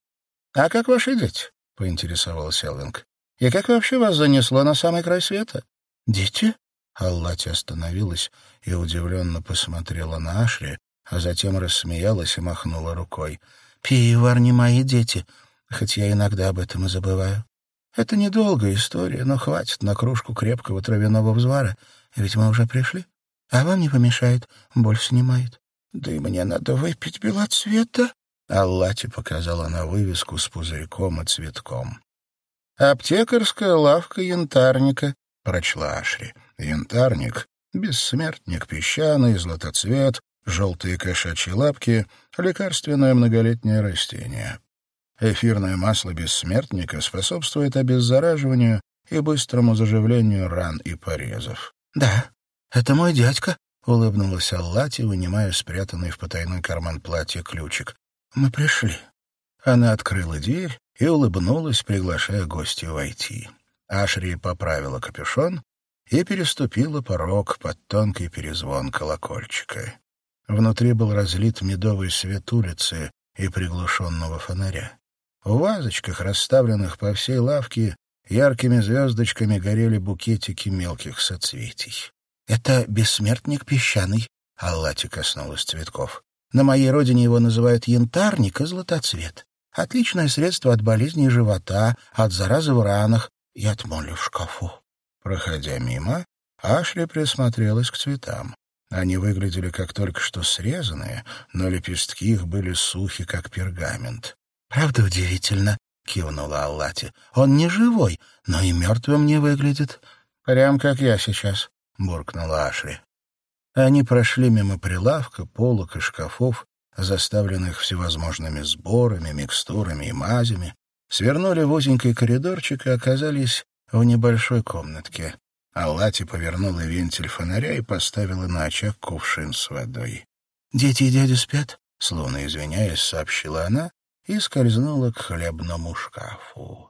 «А как ваши дети?» — поинтересовался Элвинг. «И как вообще вас занесло на самый край света?» «Дети?» Аллати остановилась и удивленно посмотрела на Ашри, а затем рассмеялась и махнула рукой. «Пивар не мои дети, хоть я иногда об этом и забываю. Это недолгая история, но хватит на кружку крепкого травяного взвара, ведь мы уже пришли. А вам не помешает, боль снимает. Да и мне надо выпить белоцвета». Аллати показала на вывеску с пузырьком и цветком. «Аптекарская лавка янтарника», — прочла Ашри. «Янтарник — бессмертник песчаный, златоцвет, желтые кошачьи лапки, лекарственное многолетнее растение. Эфирное масло бессмертника способствует обеззараживанию и быстрому заживлению ран и порезов. — Да, это мой дядька, — улыбнулась Аллати, вынимая спрятанный в потайной карман платья ключик. — Мы пришли. Она открыла дверь и улыбнулась, приглашая гостя войти. Ашри поправила капюшон и переступила порог под тонкий перезвон колокольчика. Внутри был разлит медовый свет улицы и приглушенного фонаря. В вазочках, расставленных по всей лавке, яркими звездочками горели букетики мелких соцветий. «Это бессмертник песчаный», — Аллати коснулась цветков. «На моей родине его называют янтарник и златоцвет. Отличное средство от болезней живота, от заразы в ранах и от моли в шкафу». Проходя мимо, Ашли присмотрелась к цветам. Они выглядели как только что срезанные, но лепестки их были сухи, как пергамент. «Правда удивительно?» — кивнула Аллати. «Он не живой, но и мертвым не выглядит». «Прям как я сейчас», — буркнула Ашри. Они прошли мимо прилавка, полок и шкафов, заставленных всевозможными сборами, микстурами и мазями, свернули в узенький коридорчик и оказались в небольшой комнатке. Аллати повернула вентиль фонаря и поставила на очаг кувшин с водой. «Дети и дядя спят?» — словно извиняясь, сообщила она и скользнула к хлебному шкафу.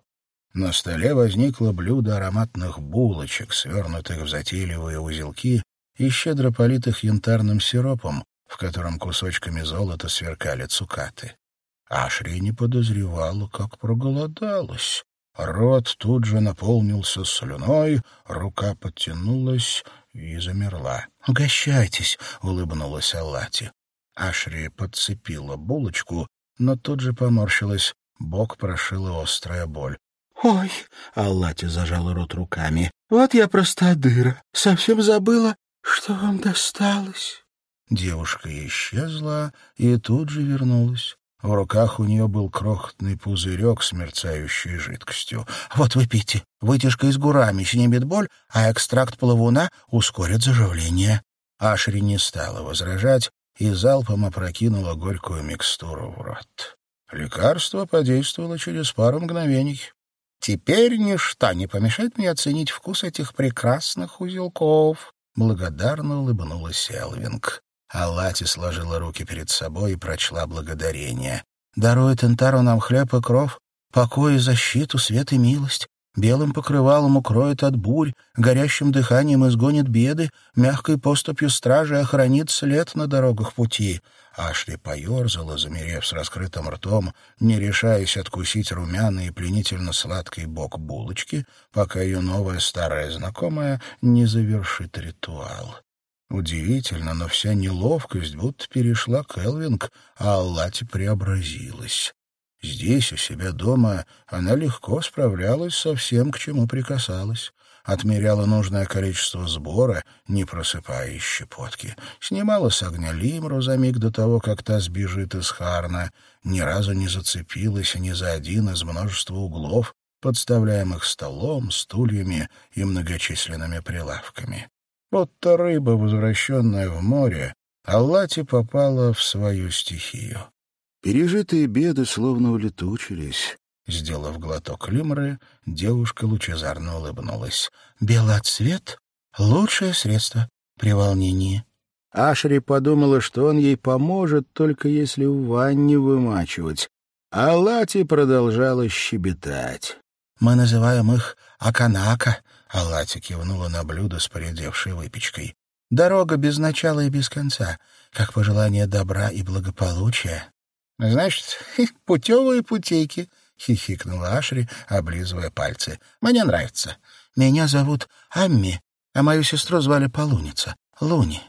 На столе возникло блюдо ароматных булочек, свернутых в затейливые узелки и щедро политых янтарным сиропом, в котором кусочками золота сверкали цукаты. Ашри не подозревала, как проголодалась. Рот тут же наполнился слюной, рука подтянулась и замерла. «Угощайтесь», — улыбнулась Аллати. Ашри подцепила булочку, но тут же поморщилась. Бок прошила острая боль. «Ой!» — Аллати зажала рот руками. «Вот я простодыра. Совсем забыла, что вам досталось». Девушка исчезла и тут же вернулась. В руках у нее был крохотный пузырек с мерцающей жидкостью. «Вот выпейте. Вытяжка из гурами снимет боль, а экстракт плавуна ускорит заживление». Ашри не стала возражать и залпом опрокинула горькую микстуру в рот. Лекарство подействовало через пару мгновений. «Теперь ничто не помешает мне оценить вкус этих прекрасных узелков», — благодарно улыбнулась Элвинг. Аллати сложила руки перед собой и прочла благодарение. «Дарует Энтару нам хлеб и кров, покой и защиту, свет и милость. Белым покрывалом укроет от бурь, горящим дыханием изгонит беды, мягкой поступью стражи охранит след на дорогах пути». Ашли поерзала, замерев с раскрытым ртом, не решаясь откусить румяный и пленительно сладкий бок булочки, пока ее новая старая знакомая не завершит ритуал. Удивительно, но вся неловкость будто перешла к Элвинг, а Аллати преобразилась. Здесь, у себя дома, она легко справлялась со всем, к чему прикасалась. Отмеряла нужное количество сбора, не просыпая щепотки. Снимала с огня лимру за миг до того, как та сбежит из Харна. Ни разу не зацепилась ни за один из множества углов, подставляемых столом, стульями и многочисленными прилавками. Будто рыба, возвращенная в море, Аллати попала в свою стихию. Пережитые беды словно улетучились. Сделав глоток лимры, девушка лучезарно улыбнулась. «Белый цвет — лучшее средство при волнении». Ашри подумала, что он ей поможет, только если в ванне вымачивать. А Лати продолжала щебетать. «Мы называем их Аканака», Алати кивнула на блюдо с поредевшей выпечкой. «Дорога без начала и без конца, как пожелание добра и благополучия». «Значит, *laughs* путевые путейки», — хихикнула Ашри, облизывая пальцы. «Мне нравится. Меня зовут Амми, а мою сестру звали Полуница, Луни».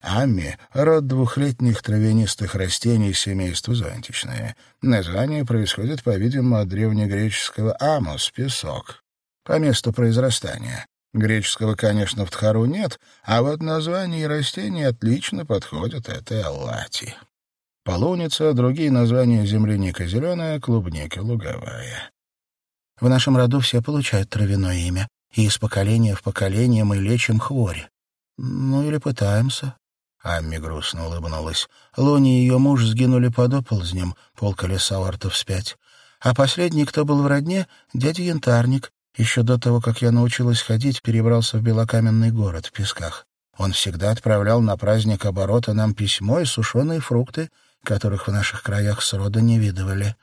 Амми — род двухлетних травянистых растений семейства зонтичное. Название происходит, по-видимому, от древнегреческого «амос» — песок по месту произрастания. Греческого, конечно, в Тхару нет, а вот названия и растения отлично подходят этой Аллати. Полуница, другие названия земляника зеленая, клубника луговая. В нашем роду все получают травяное имя, и из поколения в поколение мы лечим хвори. Ну или пытаемся. Амми грустно улыбнулась. Луни и ее муж сгинули под оползнем, полколеса ортов вспять. А последний, кто был в родне, дядя Янтарник, еще до того, как я научилась ходить, перебрался в белокаменный город в Песках. Он всегда отправлял на праздник оборота нам письмо и сушеные фрукты, которых в наших краях срода не видывали.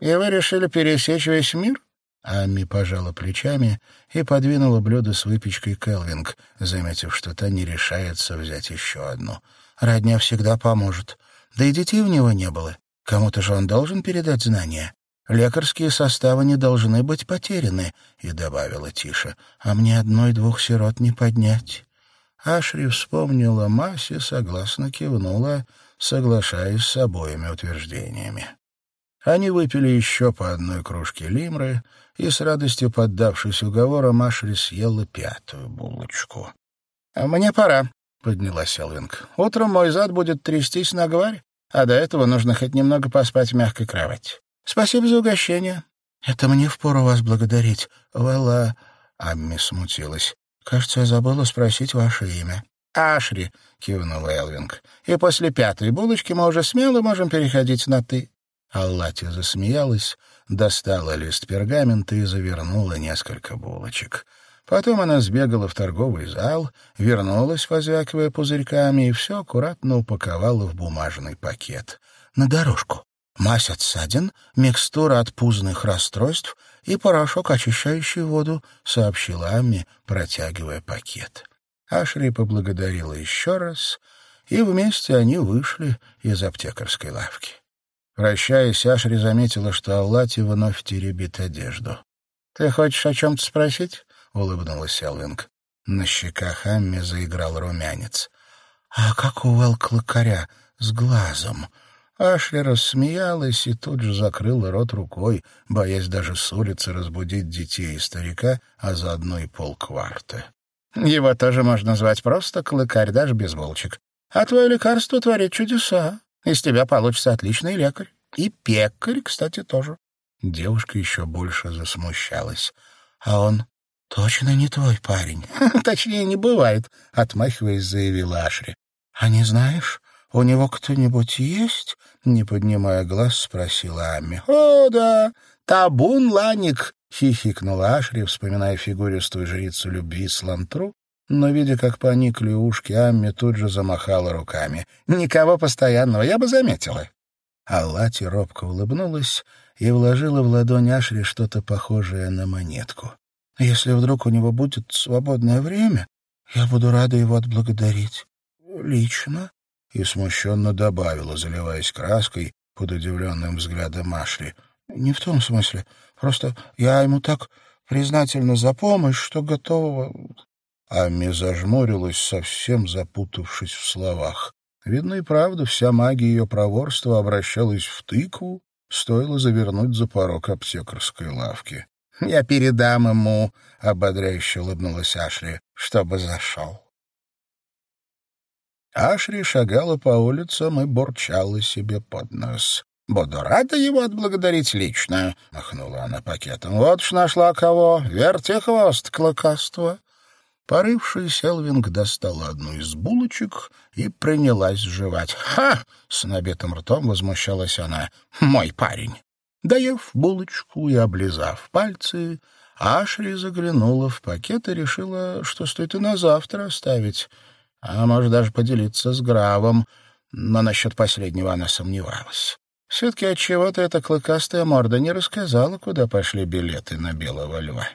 «И вы решили пересечь весь мир?» Ами пожала плечами и подвинула блюдо с выпечкой Келвинг, заметив, что та не решается взять еще одну. «Родня всегда поможет. Да и детей у него не было. Кому-то же он должен передать знания. Лекарские составы не должны быть потеряны, — и добавила тише, — а мне одной-двух сирот не поднять. Ашри вспомнила Маси, согласно кивнула, соглашаясь с обоими утверждениями. Они выпили еще по одной кружке лимры, и с радостью поддавшись уговорам, Ашри съела пятую булочку. — А мне пора, — поднялась Элвинг. — Утром мой зад будет трястись на гварь, а до этого нужно хоть немного поспать в мягкой кровати. Спасибо за угощение. Это мне впору вас благодарить. Вэлла... Амми смутилась. Кажется, я забыла спросить ваше имя. «Ашри», — кивнула Элвинг. «И после пятой булочки мы уже смело можем переходить на «ты». Аллати засмеялась, достала лист пергамента и завернула несколько булочек. Потом она сбегала в торговый зал, вернулась, позвякивая пузырьками, и все аккуратно упаковала в бумажный пакет. «На дорожку. мазь от ссадин, микстура от пузных расстройств и порошок, очищающий воду», — сообщила Амми, протягивая пакет. Ашри поблагодарила еще раз, и вместе они вышли из аптекарской лавки. Прощаясь, Ашри заметила, что Аллати вновь теребит одежду. «Ты хочешь о чем-то спросить?» — улыбнулась Элвинг. На щеках Амми заиграл румянец. «А как у Вэл клыкаря с глазом?» Ашли рассмеялась и тут же закрыла рот рукой, боясь даже с улицы разбудить детей и старика, а заодно и полкварта. «Его тоже можно звать просто клыкарь, даже без. А твое лекарство творит чудеса. Из тебя получится отличный лекарь. И пекарь, кстати, тоже». Девушка еще больше засмущалась. «А он точно не твой парень?» *laughs* «Точнее, не бывает», — отмахиваясь, заявила Ашри. «А не знаешь, у него кто-нибудь есть?» — не поднимая глаз, спросила Амми. «О, да, табун ланик!» — хихикнула Ашри, вспоминая фигуристую жрицу любви Слантру, но, видя, как поникли ушки, Амми тут же замахала руками. «Никого постоянного, я бы заметила». Аллати робко улыбнулась и вложила в ладонь Ашри что-то похожее на монетку. «Если вдруг у него будет свободное время, я буду рада его отблагодарить. Лично и смущенно добавила, заливаясь краской под удивленным взглядом Ашли. «Не в том смысле. Просто я ему так признательна за помощь, что готова...» Ами зажмурилась, совсем запутавшись в словах. Видно и правда, вся магия ее проворства обращалась в тыкву, стоило завернуть за порог аптекарской лавки. «Я передам ему», — ободряюще улыбнулась Ашли, — «чтобы зашел». Ашри шагала по улицам и бурчала себе под нос. «Буду рада его отблагодарить лично», — махнула она пакетом. «Вот ж нашла кого. Верьте хвост, клыкаство». Порывшись, Элвинг достала одну из булочек и принялась жевать. «Ха!» — с набитым ртом возмущалась она. «Мой парень!» Доев булочку и облизав пальцы, Ашри заглянула в пакет и решила, что стоит и на завтра оставить а может даже поделиться с Гравом, но насчет последнего она сомневалась. Все-таки отчего-то эта клыкастая морда не рассказала, куда пошли билеты на Белого Льва.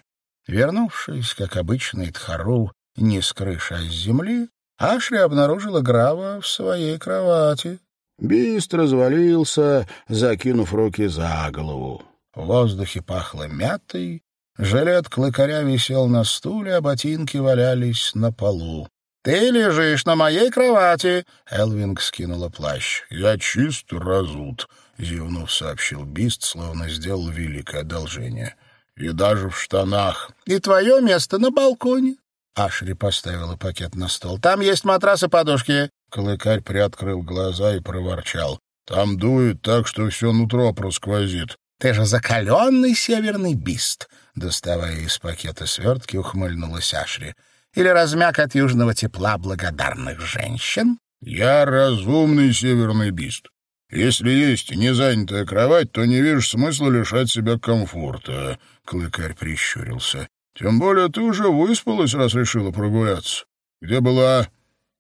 Вернувшись, как обычно, Тхару не с крыши, а с земли, Ашри обнаружила Грава в своей кровати. Бист развалился, закинув руки за голову. В воздухе пахло мятой, жилет клыкаря висел на стуле, а ботинки валялись на полу. «Ты лежишь на моей кровати!» Элвинг скинула плащ. «Я чист разут», — зевнув, сообщил Бист, словно сделал великое одолжение. «И даже в штанах». «И твое место на балконе». Ашри поставила пакет на стол. «Там есть матрас и подушки». Клыкарь приоткрыл глаза и проворчал. «Там дует так, что все нутро просквозит». «Ты же закаленный северный бист!» Доставая из пакета свертки, ухмыльнулась Ашри или размяк от южного тепла благодарных женщин? Я разумный северный бист. Если есть незанятая кровать, то не вижу смысла лишать себя комфорта. Клыкарь прищурился. Тем более ты уже выспалась, раз решила прогуляться. Где была?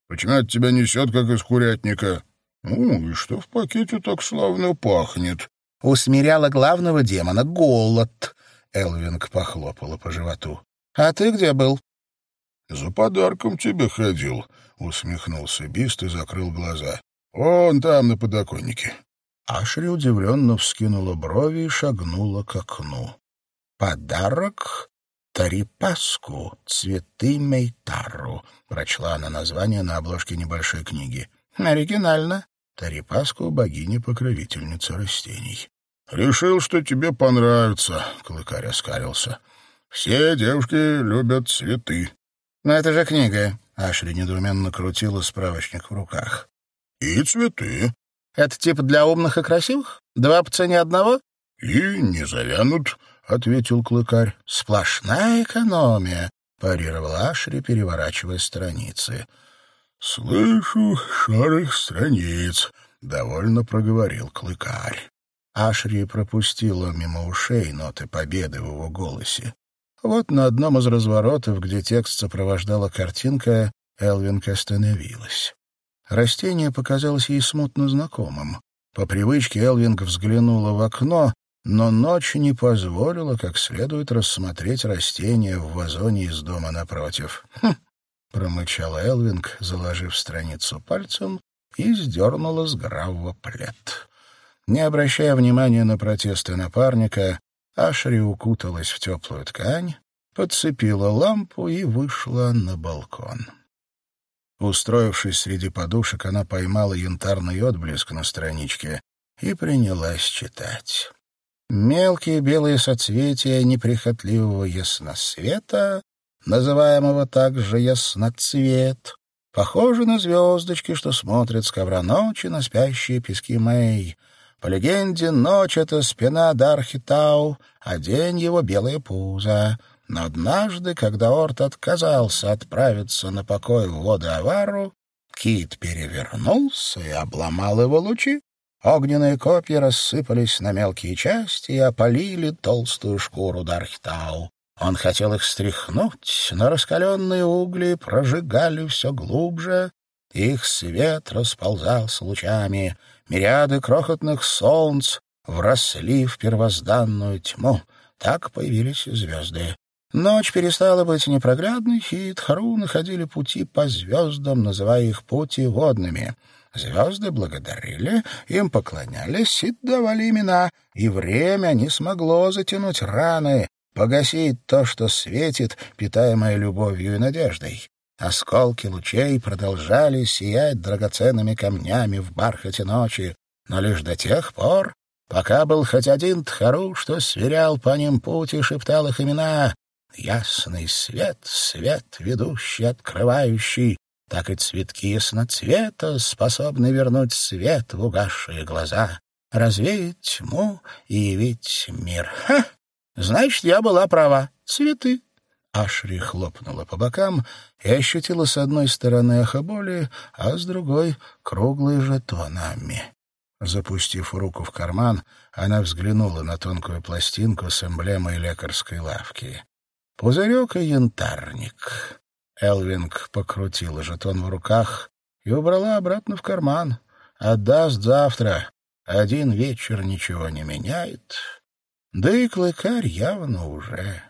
Почему от тебя несет, как из курятника? Ну, и что в пакете так славно пахнет? Усмиряла главного демона голод. Элвинг похлопала по животу. А ты где был? «За подарком тебе ходил», — усмехнулся Бист и закрыл глаза. «Он там, на подоконнике». Ашри удивленно вскинула брови и шагнула к окну. «Подарок Тарипаску, цветы Мейтару», — прочла она название на обложке небольшой книги. «Оригинально. Тарипаску — богиня-покровительница растений». «Решил, что тебе понравится», — клыкарь оскарился. «Все девушки любят цветы». «Но это же книга». Ашли недоуменно крутила справочник в руках. «И цветы». «Это типа для умных и красивых? Два по цене одного?» «И не завянут», — ответил клыкарь. «Сплошная экономия», — парировал Ашри, переворачивая страницы. «Слышу шорох страниц», — довольно проговорил клыкарь. Ашри пропустила мимо ушей ноты победы в его голосе. Вот на одном из разворотов, где текст сопровождала картинка, Элвинг остановилась. Растение показалось ей смутно знакомым. По привычке Элвинг взглянула в окно, но ночь не позволила как следует рассмотреть растения в вазоне из дома напротив. «Хм!» — промычала Элвинг, заложив страницу пальцем, и сдернула с гравва плед. Не обращая внимания на протесты напарника, Ашри укуталась в теплую ткань, подцепила лампу и вышла на балкон. Устроившись среди подушек, она поймала янтарный отблеск на страничке и принялась читать. Мелкие белые соцветия неприхотливого ясносвета, называемого также ясноцвет, похожи на звездочки, что смотрят с ковра ночи на спящие пески Мэй. По легенде, ночь — это спина Дархитау, а день — его белое пузо. Но однажды, когда Орт отказался отправиться на покой в воды Авару, кит перевернулся и обломал его лучи. Огненные копья рассыпались на мелкие части и опалили толстую шкуру Дархтау. Он хотел их стряхнуть, но раскаленные угли прожигали все глубже, их свет расползался лучами. Мириады крохотных солнц вросли в первозданную тьму. Так появились звезды. Ночь перестала быть непроглядной, и Тхару находили пути по звездам, называя их пути водными. Звезды благодарили, им поклонялись и давали имена, и время не смогло затянуть раны, погасить то, что светит, питаемое любовью и надеждой. Осколки лучей продолжали сиять драгоценными камнями в бархате ночи, но лишь до тех пор, пока был хоть один тхару, что сверял по ним путь и шептал их имена, Ясный свет, свет, ведущий, открывающий, так и цветки ясноцвета способны вернуть свет в угасшие глаза, развеять тьму и явить мир. Ха! Значит, я была права. Цветы. Ашри хлопнула по бокам и ощутила с одной стороны эхоболи, а с другой — круглые жетонами. Запустив руку в карман, она взглянула на тонкую пластинку с эмблемой лекарской лавки. Пузырек и янтарник. Элвинг покрутила жетон в руках и убрала обратно в карман. Отдаст завтра. Один вечер ничего не меняет. Да и клыкарь явно уже